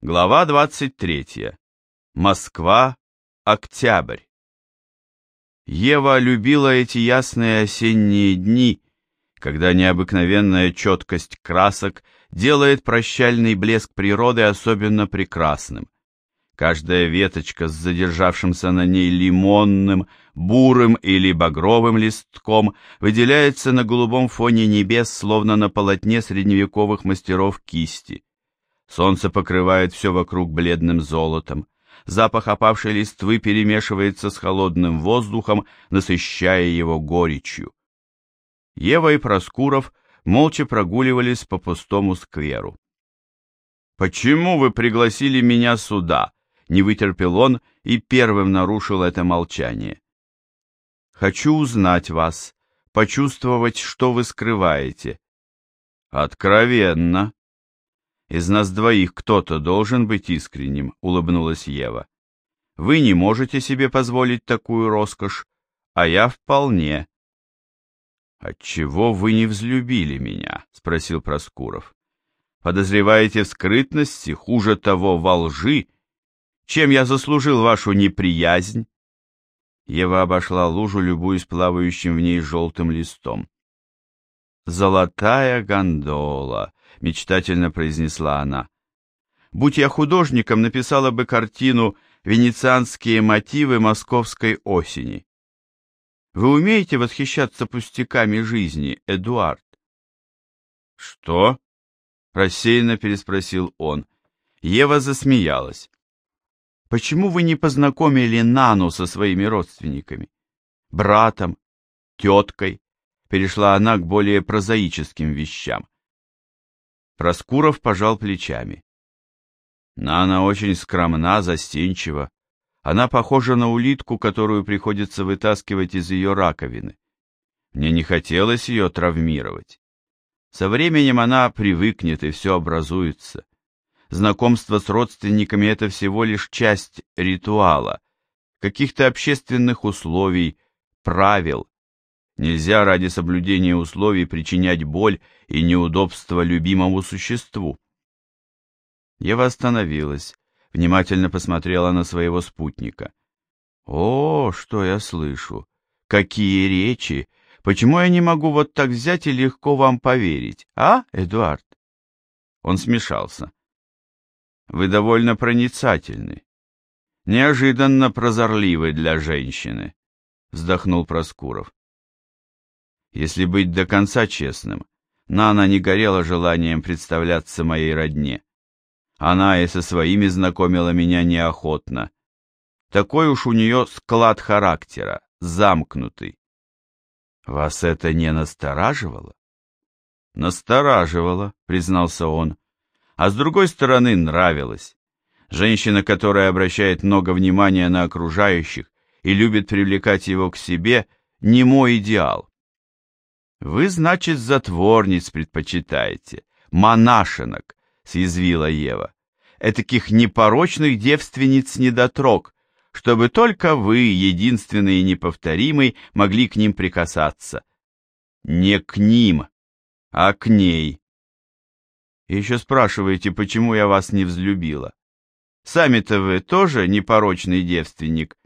Глава 23. Москва. Октябрь. Ева любила эти ясные осенние дни, когда необыкновенная четкость красок делает прощальный блеск природы особенно прекрасным. Каждая веточка с задержавшимся на ней лимонным, бурым или багровым листком выделяется на голубом фоне небес, словно на полотне средневековых мастеров кисти. Солнце покрывает все вокруг бледным золотом. Запах опавшей листвы перемешивается с холодным воздухом, насыщая его горечью. Ева и Проскуров молча прогуливались по пустому скверу. «Почему вы пригласили меня сюда?» — не вытерпел он и первым нарушил это молчание. «Хочу узнать вас, почувствовать, что вы скрываете». «Откровенно», из нас двоих кто-то должен быть искренним, улыбнулась Ева. Вы не можете себе позволить такую роскошь, а я вполне. Отчего вы не взлюбили меня? спросил Проскуров. Подозреваете в скрытности, хуже того, во лжи? Чем я заслужил вашу неприязнь? Ева обошла лужу, любуясь плавающим в ней желтым листом. «Золотая гондола», — мечтательно произнесла она. «Будь я художником, написала бы картину «Венецианские мотивы московской осени». Вы умеете восхищаться пустяками жизни, Эдуард?» «Что?» — рассеянно переспросил он. Ева засмеялась. «Почему вы не познакомили Нану со своими родственниками? Братом, теткой?» Перешла она к более прозаическим вещам. Проскуров пожал плечами. Нана очень скромна, застенчива. Она похожа на улитку, которую приходится вытаскивать из ее раковины. Мне не хотелось ее травмировать. Со временем она привыкнет, и все образуется. Знакомство с родственниками — это всего лишь часть ритуала, каких-то общественных условий, правил, Нельзя ради соблюдения условий причинять боль и неудобства любимому существу. Ева остановилась, внимательно посмотрела на своего спутника. «О, что я слышу! Какие речи! Почему я не могу вот так взять и легко вам поверить, а, Эдуард?» Он смешался. «Вы довольно проницательны. Неожиданно прозорливы для женщины», — вздохнул Проскуров. Если быть до конца честным, Нана не горела желанием представляться моей родне. Она и со своими знакомила меня неохотно. Такой уж у нее склад характера, замкнутый. Вас это не настораживало? Настораживало, признался он. А с другой стороны, нравилось. Женщина, которая обращает много внимания на окружающих и любит привлекать его к себе, не мой идеал. «Вы, значит, затворниц предпочитаете, монашенок», — съязвила Ева. «Этаких непорочных девственниц-недотрог, чтобы только вы, единственный и неповторимый, могли к ним прикасаться. Не к ним, а к ней. Еще спрашиваете, почему я вас не взлюбила. Сами-то вы тоже непорочный девственник.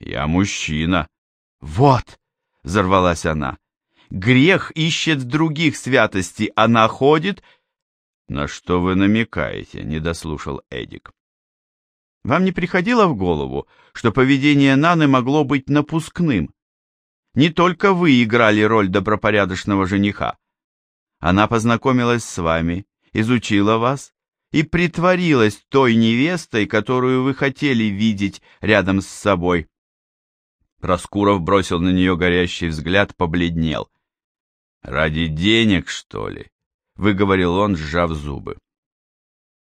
Я мужчина. Вот, взорвалась она. Грех ищет в других святости, а находит... На что вы намекаете, не дослушал Эдик. Вам не приходило в голову, что поведение Наны могло быть напускным? Не только вы играли роль добропорядочного жениха. Она познакомилась с вами, изучила вас и притворилась той невестой, которую вы хотели видеть рядом с собой. Проскуров бросил на нее горящий взгляд, побледнел. «Ради денег, что ли?» — выговорил он, сжав зубы.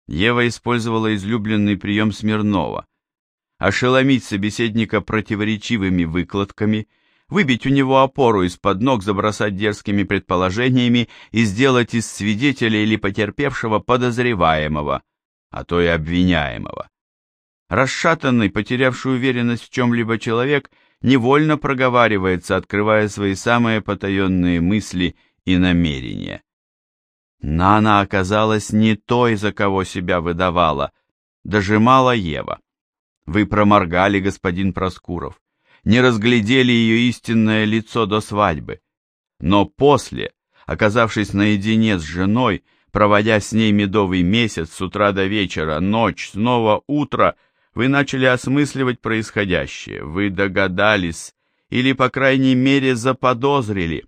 Ева использовала излюбленный прием Смирнова — ошеломить собеседника противоречивыми выкладками, выбить у него опору из-под ног, забросать дерзкими предположениями и сделать из свидетеля или потерпевшего подозреваемого, а то и обвиняемого. Расшатанный, потерявший уверенность в чем-либо человек — невольно проговаривается, открывая свои самые потаенные мысли и намерения. Нана оказалась не той, за кого себя выдавала, дожимала Ева. Вы проморгали, господин Проскуров, не разглядели ее истинное лицо до свадьбы. Но после, оказавшись наедине с женой, проводя с ней медовый месяц с утра до вечера, ночь, снова утро, вы начали осмысливать происходящее, вы догадались, или, по крайней мере, заподозрили.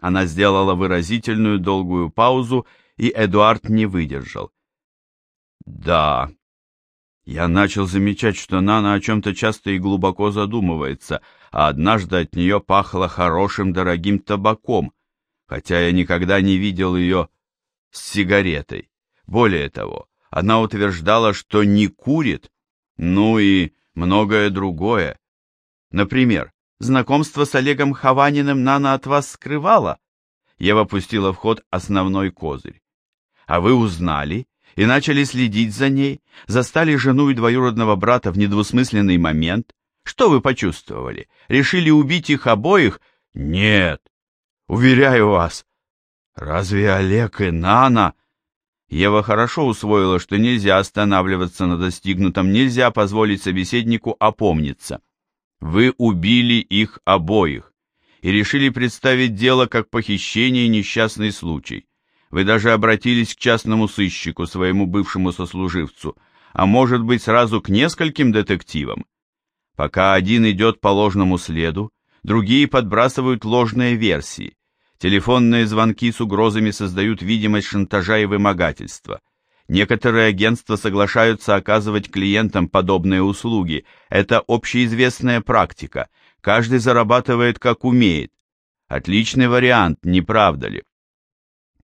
Она сделала выразительную долгую паузу, и Эдуард не выдержал. «Да». Я начал замечать, что Нана о чем-то часто и глубоко задумывается, а однажды от нее пахло хорошим дорогим табаком, хотя я никогда не видел ее с сигаретой. Более того, она утверждала, что не курит, ну и многое другое. Например, знакомство с Олегом Хованиным Нана от вас скрывала? Ева пустила в ход основной козырь. А вы узнали и начали следить за ней, застали жену и двоюродного брата в недвусмысленный момент. Что вы почувствовали? Решили убить их обоих? Нет. Уверяю вас. Разве Олег и Нана... Ева хорошо усвоила, что нельзя останавливаться на достигнутом, нельзя позволить собеседнику опомниться. Вы убили их обоих и решили представить дело как похищение и несчастный случай. Вы даже обратились к частному сыщику, своему бывшему сослуживцу, а может быть сразу к нескольким детективам. Пока один идет по ложному следу, другие подбрасывают ложные версии. Телефонные звонки с угрозами создают видимость шантажа и вымогательства. Некоторые агентства соглашаются оказывать клиентам подобные услуги. Это общеизвестная практика. Каждый зарабатывает как умеет. Отличный вариант, не правда ли?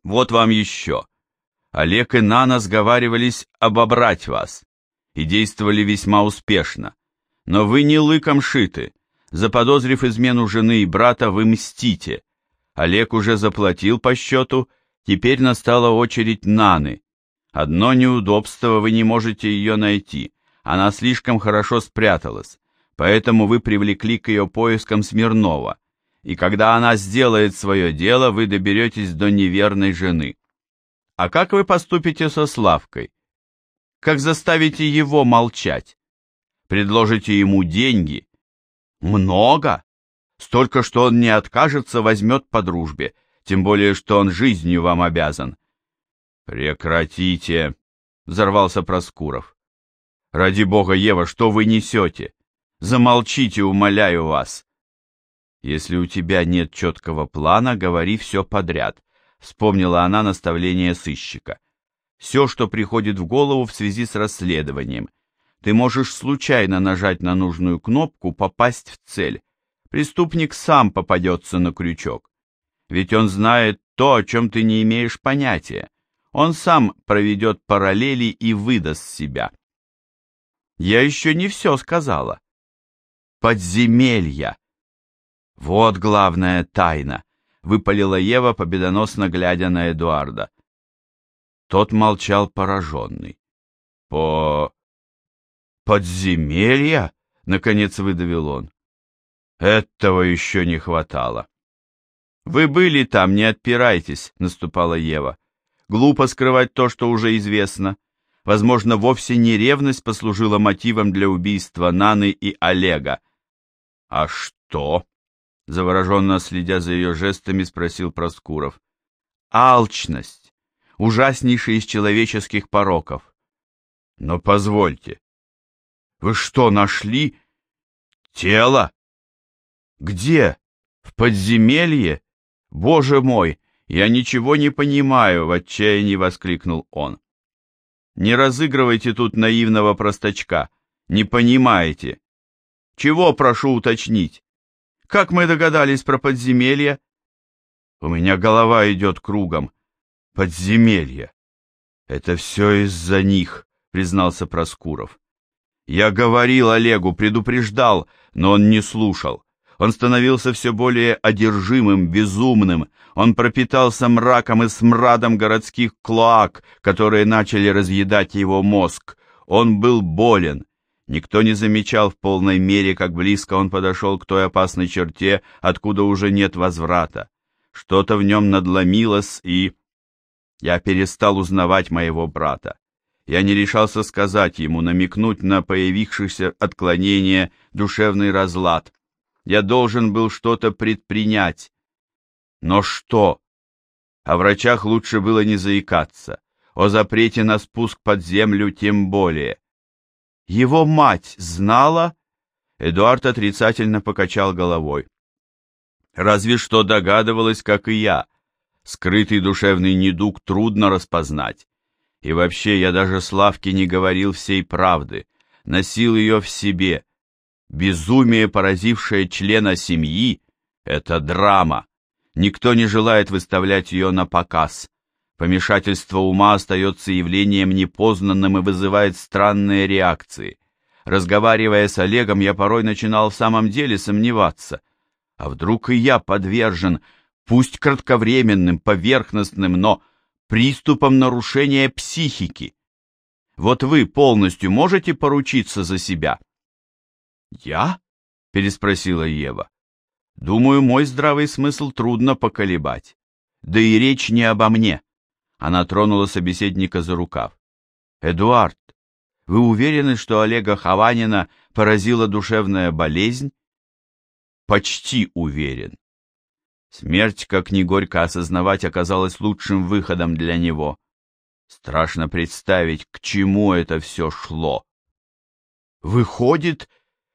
Вот вам еще. Олег и Нана сговаривались обобрать вас и действовали весьма успешно. Но вы не лыком шиты. Заподозрив измену жены и брата, вы мстите. Олег уже заплатил по счету, теперь настала очередь Наны. Одно неудобство, вы не можете ее найти. Она слишком хорошо спряталась, поэтому вы привлекли к ее поискам Смирнова и когда она сделает свое дело, вы доберетесь до неверной жены. А как вы поступите со Славкой? Как заставите его молчать? Предложите ему деньги? Много? Столько, что он не откажется, возьмет по дружбе, тем более, что он жизнью вам обязан. Прекратите, взорвался Проскуров. Ради бога, Ева, что вы несете? Замолчите, умоляю вас. Если у тебя нет четкого плана, говори все подряд, вспомнила она наставление сыщика. Все, что приходит в голову в связи с расследованием. Ты можешь случайно нажать на нужную кнопку, попасть в цель. Преступник сам попадется на крючок. Ведь он знает то, о чем ты не имеешь понятия. Он сам проведет параллели и выдаст себя. Я еще не все сказала. Подземелья. «Вот главная тайна», — выпалила Ева, победоносно глядя на Эдуарда. Тот молчал пораженный. «По... подземелья?» — наконец выдавил он. «Этого еще не хватало». «Вы были там, не отпирайтесь», — наступала Ева. «Глупо скрывать то, что уже известно. Возможно, вовсе не ревность послужила мотивом для убийства Наны и Олега». «А что?» Завороженно следя за ее жестами, спросил Проскуров. Алчность. Ужаснейший из человеческих пороков. Но позвольте. Вы что, нашли тело? Где? В подземелье? Боже мой, я ничего не понимаю, в отчаянии воскликнул он. Не разыгрывайте тут наивного простачка. Не понимаете. Чего, прошу уточнить? Как мы догадались про подземелье? У меня голова идет кругом. Подземелье. Это все из-за них, признался Проскуров. Я говорил Олегу, предупреждал, но он не слушал. Он становился все более одержимым, безумным. Он пропитался мраком и смрадом городских клоак, которые начали разъедать его мозг. Он был болен, Никто не замечал в полной мере, как близко он подошел к той опасной черте, откуда уже нет возврата. Что-то в нем надломилось, и... Я перестал узнавать моего брата. Я не решался сказать ему, намекнуть на появившееся отклонение, душевный разлад. Я должен был что-то предпринять. Но что? О врачах лучше было не заикаться. О запрете на спуск под землю тем более. Его мать знала? Эдуард отрицательно покачал головой. Разве что догадывалась, как и я. Скрытый душевный недуг трудно распознать. И вообще я даже Славке не говорил всей правды, носил ее в себе. Безумие, поразившее члена семьи, — это драма. Никто не желает выставлять ее на показ. Помешательство ума остается явлением непознанным и вызывает странные реакции. Разговаривая с Олегом, я порой начинал в самом деле сомневаться. А вдруг и я подвержен, пусть кратковременным, поверхностным, но приступам нарушения психики? Вот вы полностью можете поручиться за себя? Я? переспросила Ева. Думаю, мой здравый смысл трудно поколебать. Да и речь не обо мне. Она тронула собеседника за рукав. Эдуард, вы уверены, что Олега Хованина поразила душевная болезнь почти уверен. Смерть, как ни горько осознавать, оказалась лучшим выходом для него. Страшно представить, к чему это все шло. Выходит,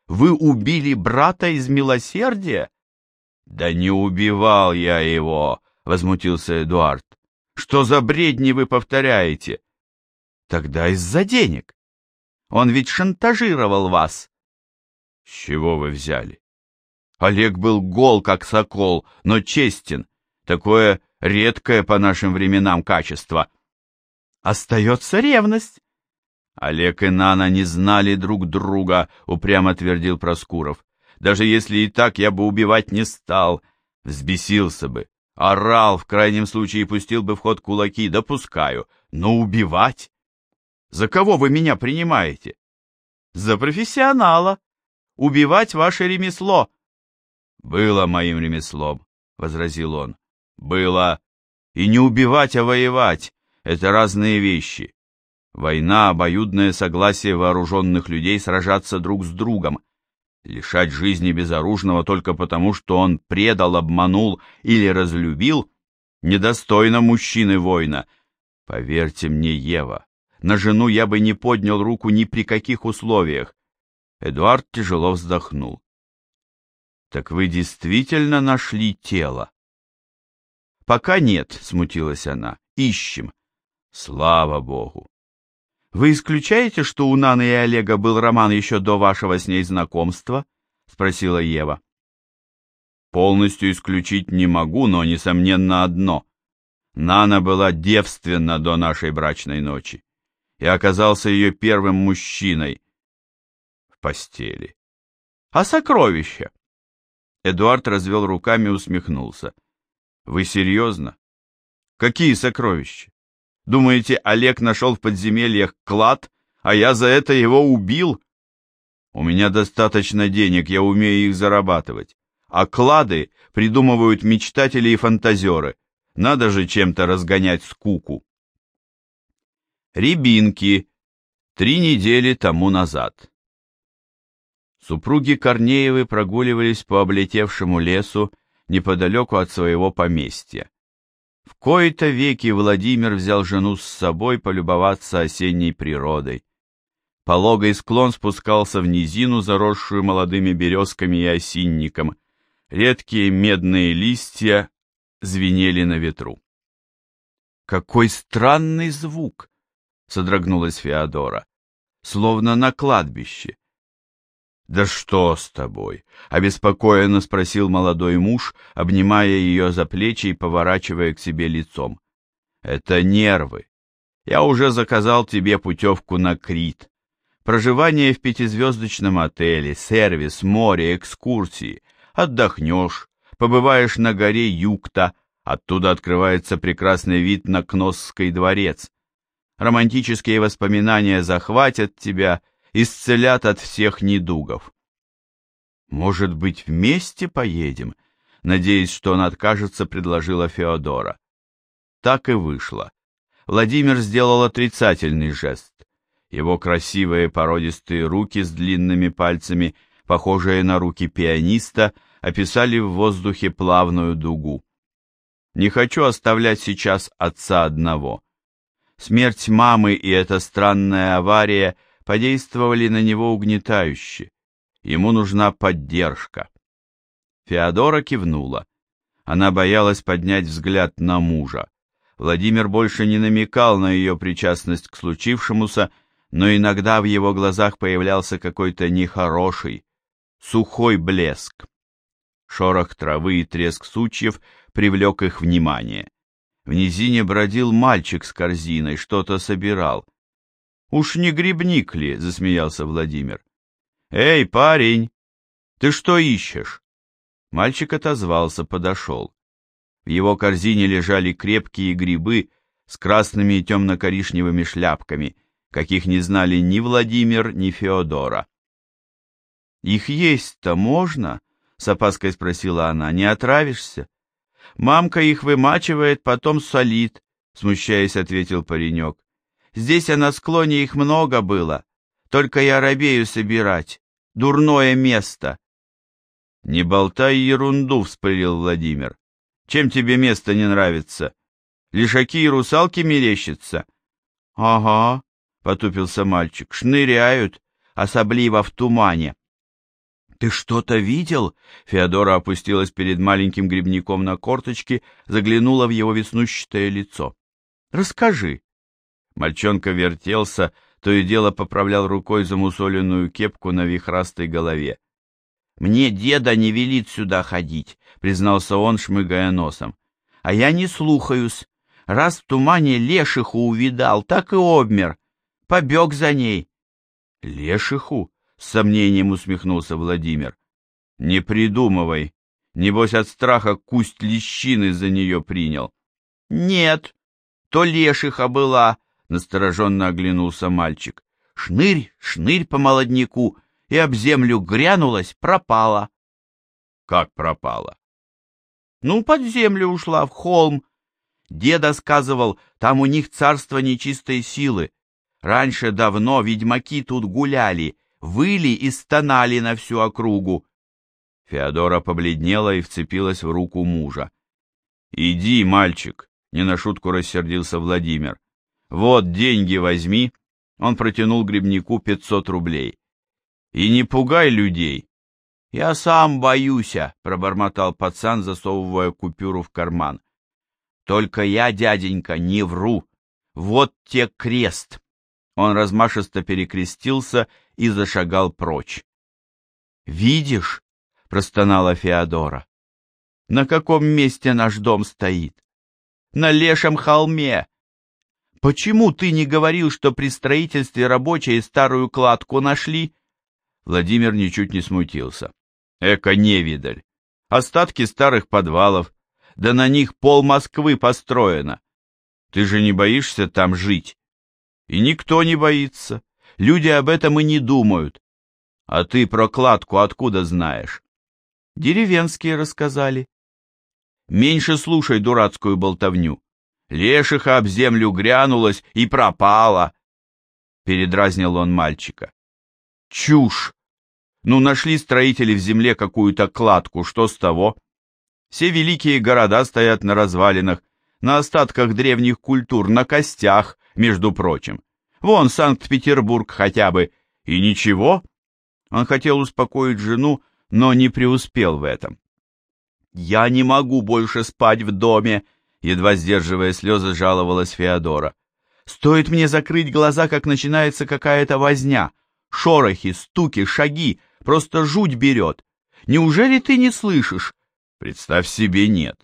вы убили брата из милосердия? Да не убивал я его, возмутился Эдуард. Что за бредни вы повторяете? Тогда из-за денег. Он ведь шантажировал вас. С чего вы взяли? Олег был гол, как сокол, но честен. Такое редкое по нашим временам качество. Остается ревность. Олег и Нана не знали друг друга, упрямо твердил Проскуров. Даже если и так, я бы убивать не стал. Взбесился бы. Орал, в крайнем случае пустил бы в ход кулаки, допускаю. Но убивать? За кого вы меня принимаете? За профессионала. Убивать ваше ремесло. «Было моим ремеслом», — возразил он. «Было. И не убивать, а воевать — это разные вещи. Война — обоюдное согласие вооруженных людей сражаться друг с другом. Лишать жизни безоружного только потому, что он предал, обманул или разлюбил, недостойно мужчины-воина. Поверьте мне, Ева, на жену я бы не поднял руку ни при каких условиях. Эдуард тяжело вздохнул. Так вы действительно нашли тело? Пока нет, смутилась она. Ищем. Слава богу. Вы исключаете, что у Наны и Олега был роман еще до вашего с ней знакомства? Спросила Ева. Полностью исключить не могу, но, несомненно, одно. Нана была девственна до нашей брачной ночи и оказался ее первым мужчиной в постели. А сокровища? Эдуард развел руками и усмехнулся. «Вы серьезно? Какие сокровища? Думаете, Олег нашел в подземельях клад, а я за это его убил? У меня достаточно денег, я умею их зарабатывать. А клады придумывают мечтатели и фантазеры. Надо же чем-то разгонять скуку». Рябинки. Три недели тому назад. Супруги Корнеевы прогуливались по облетевшему лесу неподалеку от своего поместья. В кои-то веки Владимир взял жену с собой полюбоваться осенней природой. Пологой склон спускался в низину, заросшую молодыми березками и осинником. Редкие медные листья звенели на ветру. «Какой странный звук!» — содрогнулась Феодора. «Словно на кладбище. «Да что с тобой?» — обеспокоенно спросил молодой муж, обнимая ее за плечи и поворачивая к себе лицом. «Это нервы. Я уже заказал тебе путевку на Крит. Проживание в пятизвездочном отеле, сервис, море, экскурсии. Отдохнешь, побываешь на горе Юкта, оттуда открывается прекрасный вид на Кносский дворец. Романтические воспоминания захватят тебя — исцелят от всех недугов. Может быть, вместе поедем? Надеясь, что он откажется, предложила Феодора. Так и вышло. Владимир сделал отрицательный жест. Его красивые породистые руки с длинными пальцами, похожие на руки пианиста, описали в воздухе плавную дугу. Не хочу оставлять сейчас отца одного. Смерть мамы и эта странная авария подействовали на него угнетающе. Ему нужна поддержка. Феодора кивнула. Она боялась поднять взгляд на мужа. Владимир больше не намекал на ее причастность к случившемуся, но иногда в его глазах появлялся какой-то нехороший, сухой блеск. Шорох травы и треск сучьев привлек их внимание. В низине бродил мальчик с корзиной, что-то собирал. «Уж не грибник ли?» — засмеялся Владимир. «Эй, парень, ты что ищешь?» Мальчик отозвался, подошел. В его корзине лежали крепкие грибы с красными и темно-коричневыми шляпками, каких не знали ни Владимир, ни Феодора. «Их есть-то можно?» — с опаской спросила она. «Не отравишься?» «Мамка их вымачивает, потом солит», — смущаясь, ответил паренек. «Здесь, а на склоне их много было, только я робею собирать. Дурное место». «Не болтай ерунду», — вспылил Владимир. «Чем тебе место не нравится? Лишаки и русалки мерещатся?» «Ага», — потупился мальчик, — «шныряют, особливо в тумане». «Ты что-то видел?» Феодора опустилась перед маленьким грибником на корточки, заглянула в его веснущатое лицо. «Расскажи». Мальчонка вертелся, то и дело поправлял рукой замусоленную кепку на вихрастой голове. «Мне деда не велит сюда ходить», — признался он, шмыгая носом. «А я не слухаюсь. Раз в тумане лешиху увидал, так и обмер. Побег за ней». «Лешиху?» — с сомнением усмехнулся Владимир. «Не придумывай. Небось, от страха кусть лещины за нее принял». «Нет, то лешиха была», — настороженно оглянулся мальчик. «Шнырь, шнырь по молодняку, и об землю грянулась, пропала. Как пропала? Ну, под землю ушла, в холм. Деда сказывал, там у них царство нечистой силы. Раньше давно ведьмаки тут гуляли, выли и стонали на всю округу. Феодора побледнела и вцепилась в руку мужа. «Иди, мальчик!» — не на шутку рассердился Владимир. «Вот деньги возьми!» Он протянул грибнику пятьсот рублей. И не пугай людей. Я сам боюся, пробормотал пацан, засовывая купюру в карман. Только я, дяденька, не вру. Вот те крест. Он размашисто перекрестился и зашагал прочь. Видишь, простонала Феодора. На каком месте наш дом стоит? На лешем холме. Почему ты не говорил, что при строительстве рабочие старую кладку нашли? Владимир ничуть не смутился. Эко-невидаль. Остатки старых подвалов, да на них пол Москвы построено. Ты же не боишься там жить? И никто не боится. Люди об этом и не думают. А ты про кладку откуда знаешь? Деревенские рассказали. Меньше слушай дурацкую болтовню. Лешиха об землю грянулась и пропала. Передразнил он мальчика. Чушь! Ну, нашли строители в земле какую-то кладку, что с того? Все великие города стоят на развалинах, на остатках древних культур, на костях, между прочим. Вон Санкт-Петербург хотя бы. И ничего. Он хотел успокоить жену, но не преуспел в этом. «Я не могу больше спать в доме», — едва сдерживая слезы, жаловалась Феодора. «Стоит мне закрыть глаза, как начинается какая-то возня. Шорохи, стуки, шаги. Просто жуть берет. Неужели ты не слышишь? Представь себе, нет.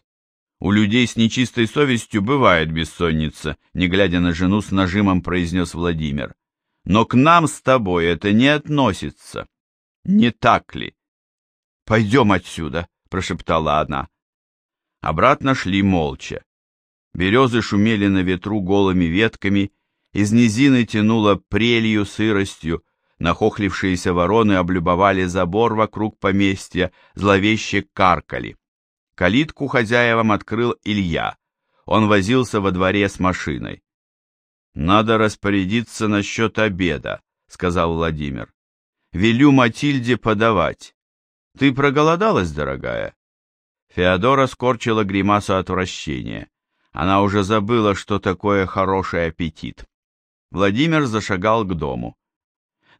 У людей с нечистой совестью бывает бессонница, не глядя на жену с нажимом произнес Владимир. Но к нам с тобой это не относится. Не так ли? Пойдем отсюда, прошептала она. Обратно шли молча. Березы шумели на ветру голыми ветками, из низины тянуло прелью, сыростью, Нахохлившиеся вороны облюбовали забор вокруг поместья, зловеще каркали. Калитку хозяевам открыл Илья. Он возился во дворе с машиной. Надо распорядиться насчет обеда, сказал Владимир. Велю Матильде подавать. Ты проголодалась, дорогая? Феодора скорчила гримасу отвращения. Она уже забыла, что такое хороший аппетит. Владимир зашагал к дому.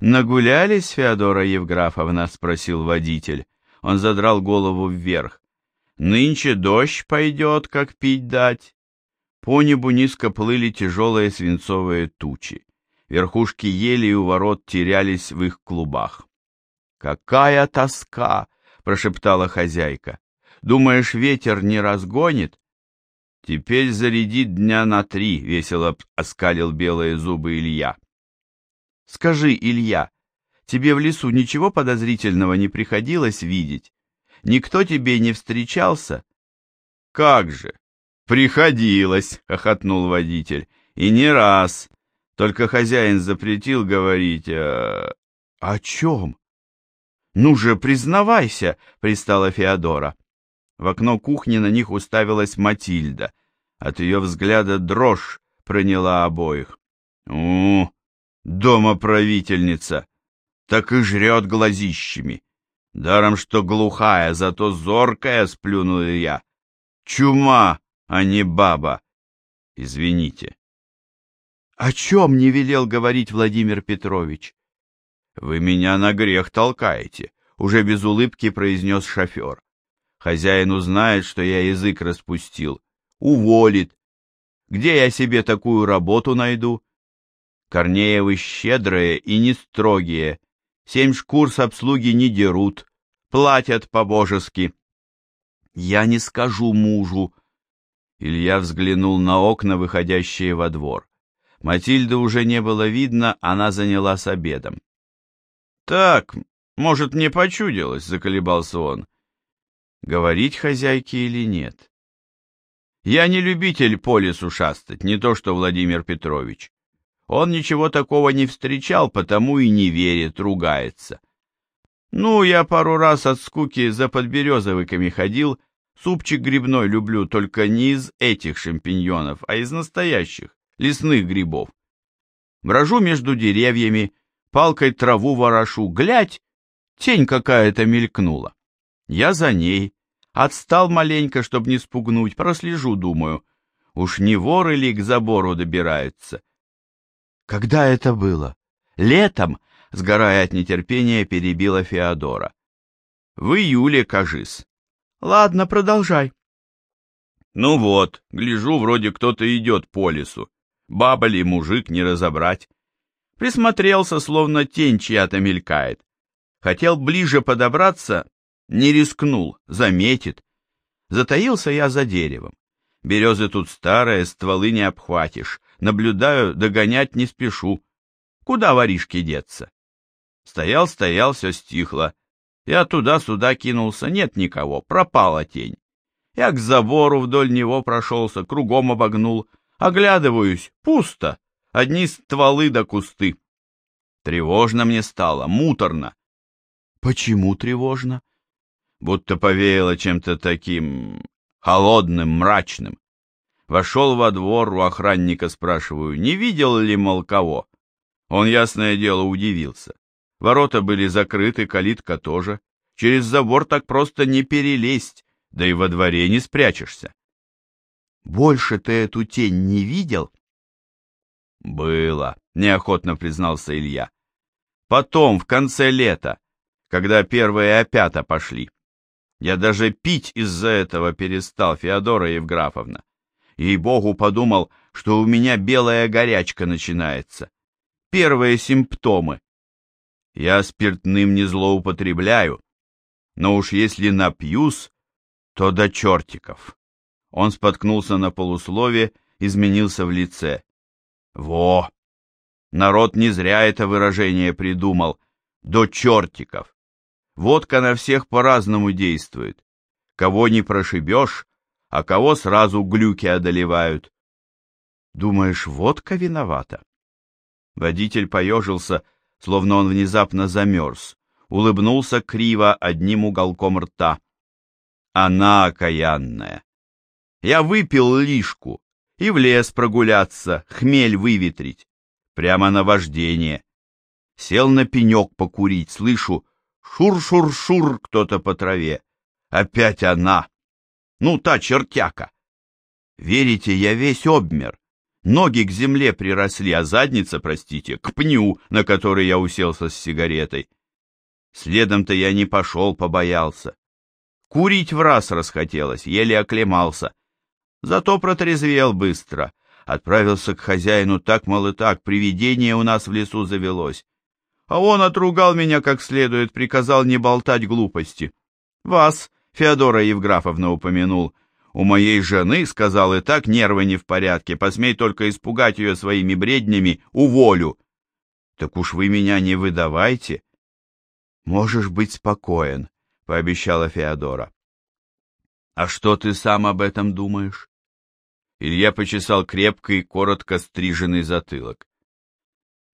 «Нагулялись, Феодора Евграфовна?» — спросил водитель. Он задрал голову вверх. «Нынче дождь пойдет, как пить дать». По небу низко плыли тяжелые свинцовые тучи. Верхушки ели у ворот терялись в их клубах. «Какая тоска!» — прошептала хозяйка. «Думаешь, ветер не разгонит?» «Теперь зарядит дня на три», — весело оскалил белые зубы Илья. «Скажи, Илья, тебе в лесу ничего подозрительного не приходилось видеть? Никто тебе не встречался?» «Как же! Приходилось!» — хохотнул водитель. «И не раз. Только хозяин запретил говорить о... «О чем?» «Ну же, признавайся!» — пристала Феодора. В окно кухни на них уставилась Матильда. От ее взгляда дрожь проняла обоих. «У, дома правительница! Так и жрет глазищами! Даром, что глухая, зато зоркая!» — сплюнул я. «Чума, а не баба! Извините!» «О чем не велел говорить Владимир Петрович?» «Вы меня на грех толкаете», — уже без улыбки произнес шофер. Хозяин узнает, что я язык распустил. Уволит. Где я себе такую работу найду? Корнеевы щедрые и не строгие. Семь шкур с обслуги не дерут. Платят по-божески. Я не скажу мужу. Илья взглянул на окна, выходящие во двор. Матильды уже не было видно, она занялась обедом. «Так, может, мне почудилось», — заколебался он говорить хозяйке или нет. Я не любитель по лесу шастать, не то что Владимир Петрович. Он ничего такого не встречал, потому и не верит, ругается. Ну, я пару раз от скуки за подберезовиками ходил, супчик грибной люблю, только не из этих шампиньонов, а из настоящих, лесных грибов. Брожу между деревьями, палкой траву ворошу, глядь, тень какая-то мелькнула. Я за ней. Отстал маленько, чтобы не спугнуть, прослежу, думаю. Уж не воры ли к забору добираются? Когда это было? Летом, сгорая от нетерпения, перебила Феодора. В июле, кажись. Ладно, продолжай. Ну вот, гляжу, вроде кто-то идет по лесу. Баба ли, мужик, не разобрать. Присмотрелся, словно тень чья-то мелькает. Хотел ближе подобраться, не рискнул, заметит. Затаился я за деревом. Березы тут старые, стволы не обхватишь. Наблюдаю, догонять не спешу. Куда воришки деться? Стоял, стоял, все стихло. Я туда-сюда кинулся, нет никого, пропала тень. Я к забору вдоль него прошелся, кругом обогнул. Оглядываюсь, пусто, одни стволы да кусты. Тревожно мне стало, муторно. Почему тревожно? Будто повеяло чем-то таким холодным, мрачным. Вошел во двор, у охранника спрашиваю, не видел ли, мол, кого? Он, ясное дело, удивился. Ворота были закрыты, калитка тоже. Через забор так просто не перелезть, да и во дворе не спрячешься. Больше ты эту тень не видел? Было, неохотно признался Илья. Потом, в конце лета, когда первые опята пошли. Я даже пить из-за этого перестал, Феодора Евграфовна. Ей-богу, подумал, что у меня белая горячка начинается. Первые симптомы. Я спиртным не злоупотребляю, но уж если напьюсь, то до чертиков. Он споткнулся на полуслове, изменился в лице. Во! Народ не зря это выражение придумал. До чертиков. Водка на всех по-разному действует. Кого не прошибешь, а кого сразу глюки одолевают. Думаешь, водка виновата? Водитель поежился, словно он внезапно замерз, улыбнулся криво одним уголком рта. Она окаянная. Я выпил лишку, и в лес прогуляться, хмель выветрить. Прямо на вождение. Сел на пенек покурить, слышу, шур-шур-шур кто-то по траве. Опять она. Ну, та чертяка. Верите, я весь обмер. Ноги к земле приросли, а задница, простите, к пню, на который я уселся с сигаретой. Следом-то я не пошел, побоялся. Курить в раз расхотелось, еле оклемался. Зато протрезвел быстро. Отправился к хозяину так, мол, и так, привидение у нас в лесу завелось. А он отругал меня как следует, приказал не болтать глупости. Вас, Феодора Евграфовна, упомянул. У моей жены, сказал, и так нервы не в порядке, посмей только испугать ее своими бреднями, уволю. Так уж вы меня не выдавайте. Можешь быть спокоен, пообещала Феодора. А что ты сам об этом думаешь? Илья почесал крепкий, коротко стриженный затылок.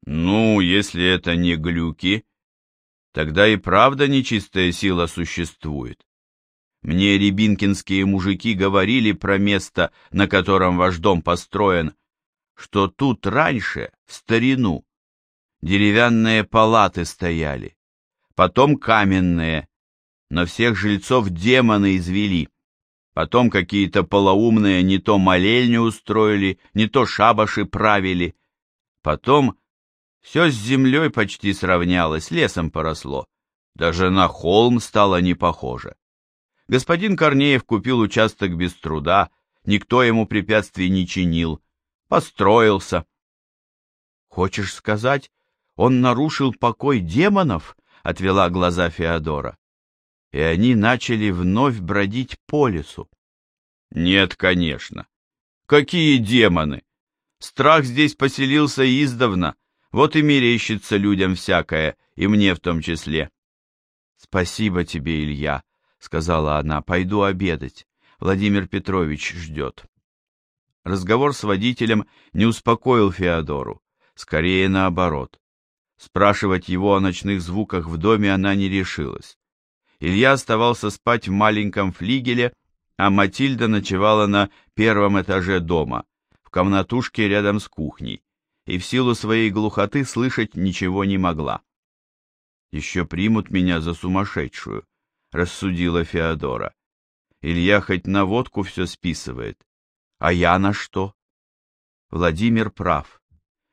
Ну, если это не глюки, тогда и правда нечистая сила существует. Мне рябинкинские мужики говорили про место, на котором ваш дом построен, что тут раньше, в старину, деревянные палаты стояли, потом каменные, но всех жильцов демоны извели. Потом какие-то полоумные не то молельню устроили, не то шабаши правили. Потом все с землей почти сравнялось, лесом поросло. Даже на холм стало не похоже. Господин Корнеев купил участок без труда, никто ему препятствий не чинил. Построился. Хочешь сказать, он нарушил покой демонов? Отвела глаза Феодора и они начали вновь бродить по лесу. Нет, конечно. Какие демоны! Страх здесь поселился издавна, вот и мерещится людям всякое, и мне в том числе. Спасибо тебе, Илья, сказала она, пойду обедать. Владимир Петрович ждет. Разговор с водителем не успокоил Феодору, скорее наоборот. Спрашивать его о ночных звуках в доме она не решилась. Илья оставался спать в маленьком флигеле, а Матильда ночевала на первом этаже дома, в комнатушке рядом с кухней, и в силу своей глухоты слышать ничего не могла. «Еще примут меня за сумасшедшую», — рассудила Феодора. «Илья хоть на водку все списывает. А я на что?» Владимир прав.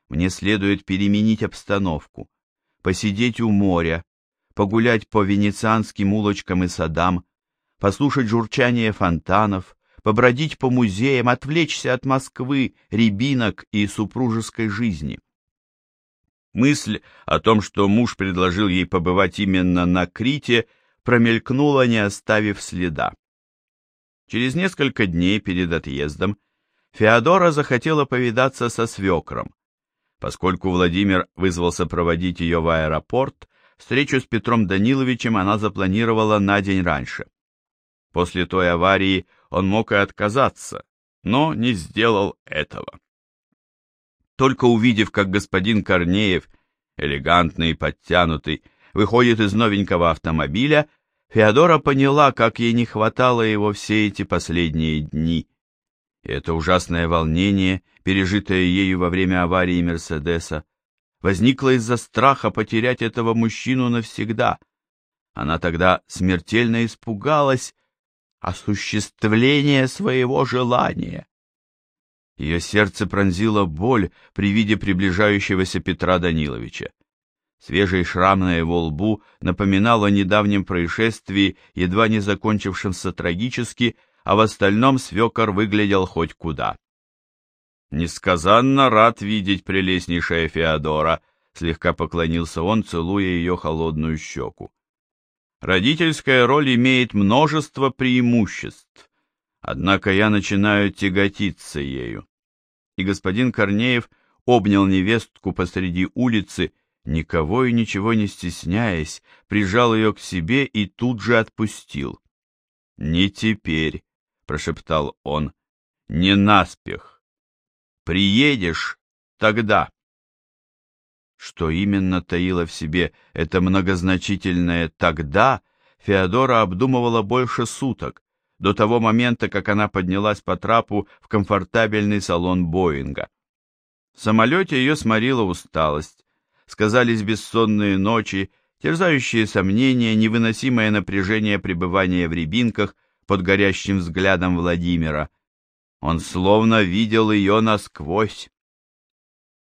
Мне следует переменить обстановку, посидеть у моря, погулять по венецианским улочкам и садам, послушать журчание фонтанов, побродить по музеям, отвлечься от Москвы, рябинок и супружеской жизни. Мысль о том, что муж предложил ей побывать именно на Крите, промелькнула, не оставив следа. Через несколько дней перед отъездом Феодора захотела повидаться со свекром. Поскольку Владимир вызвался проводить ее в аэропорт, Встречу с Петром Даниловичем она запланировала на день раньше. После той аварии он мог и отказаться, но не сделал этого. Только увидев, как господин Корнеев, элегантный и подтянутый, выходит из новенького автомобиля, Феодора поняла, как ей не хватало его все эти последние дни. И это ужасное волнение, пережитое ею во время аварии Мерседеса, возникла из-за страха потерять этого мужчину навсегда. Она тогда смертельно испугалась осуществления своего желания. Ее сердце пронзило боль при виде приближающегося Петра Даниловича. Свежий шрам на его лбу напоминал о недавнем происшествии, едва не закончившемся трагически, а в остальном свекор выглядел хоть куда. «Несказанно рад видеть прелестнейшая Феодора», — слегка поклонился он, целуя ее холодную щеку. «Родительская роль имеет множество преимуществ, однако я начинаю тяготиться ею». И господин Корнеев обнял невестку посреди улицы, никого и ничего не стесняясь, прижал ее к себе и тут же отпустил. «Не теперь», — прошептал он, — «не наспех». Приедешь тогда. Что именно таило в себе это многозначительное «тогда», Феодора обдумывала больше суток, до того момента, как она поднялась по трапу в комфортабельный салон Боинга. В самолете ее сморила усталость, сказались бессонные ночи, терзающие сомнения, невыносимое напряжение пребывания в рябинках под горящим взглядом Владимира. Он словно видел ее насквозь.